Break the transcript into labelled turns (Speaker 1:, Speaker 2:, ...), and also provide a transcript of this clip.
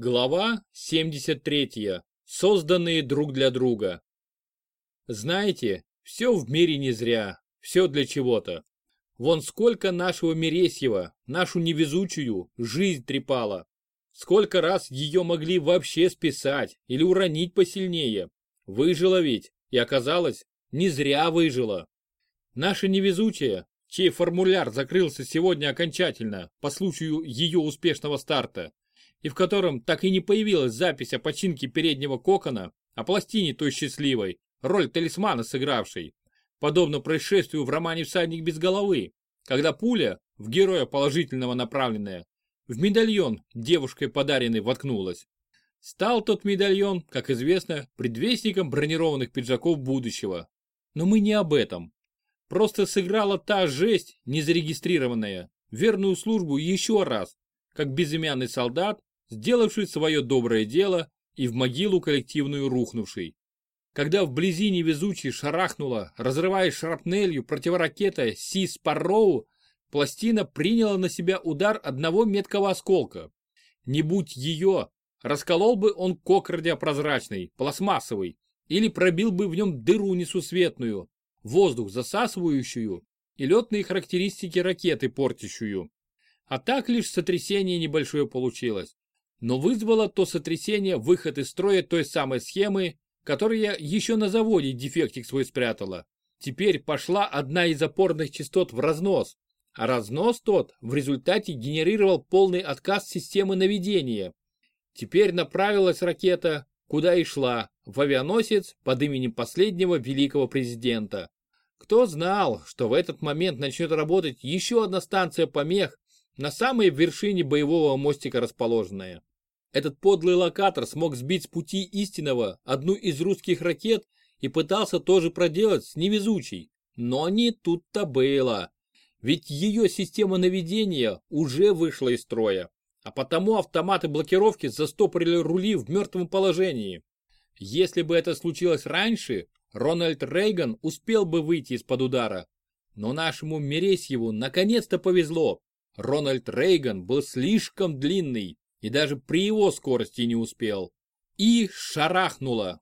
Speaker 1: Глава 73. Созданные друг для друга. Знаете, все в мире не зря, все для чего-то. Вон сколько нашего Мересьева, нашу невезучую, жизнь трепала. Сколько раз ее могли вообще списать или уронить посильнее. Выжила ведь, и оказалось, не зря выжила. Наша невезучая, чей формуляр закрылся сегодня окончательно по случаю ее успешного старта, и в котором так и не появилась запись о починке переднего кокона, о пластине той счастливой, роль талисмана сыгравшей, подобно происшествию в романе «Всадник без головы», когда пуля, в героя положительного направленная, в медальон девушкой подаренный воткнулась. Стал тот медальон, как известно, предвестником бронированных пиджаков будущего. Но мы не об этом. Просто сыграла та жесть, незарегистрированная, верную службу еще раз, как безымянный солдат, сделавший свое доброе дело и в могилу коллективную рухнувший. Когда вблизи невезучий шарахнула, разрывая шрапнелью противоракета Си Спарроу, пластина приняла на себя удар одного меткого осколка. Не будь ее, расколол бы он кок радиопрозрачный, пластмассовый, или пробил бы в нем дыру несусветную, воздух засасывающую и летные характеристики ракеты портящую. А так лишь сотрясение небольшое получилось но вызвало то сотрясение выход из строя той самой схемы, которую я еще на заводе дефектик свой спрятала. Теперь пошла одна из опорных частот в разнос, а разнос тот в результате генерировал полный отказ системы наведения. Теперь направилась ракета, куда и шла, в авианосец под именем последнего великого президента. Кто знал, что в этот момент начнет работать еще одна станция помех на самой вершине боевого мостика расположенная. Этот подлый локатор смог сбить с пути истинного одну из русских ракет и пытался тоже проделать с невезучей. Но не тут-то было. Ведь ее система наведения уже вышла из строя, а потому автоматы блокировки застопорили рули в мертвом положении. Если бы это случилось раньше, Рональд Рейган успел бы выйти из-под удара. Но нашему Мересьеву наконец-то повезло. Рональд Рейган был слишком длинный, и даже при его скорости не успел. И шарахнуло.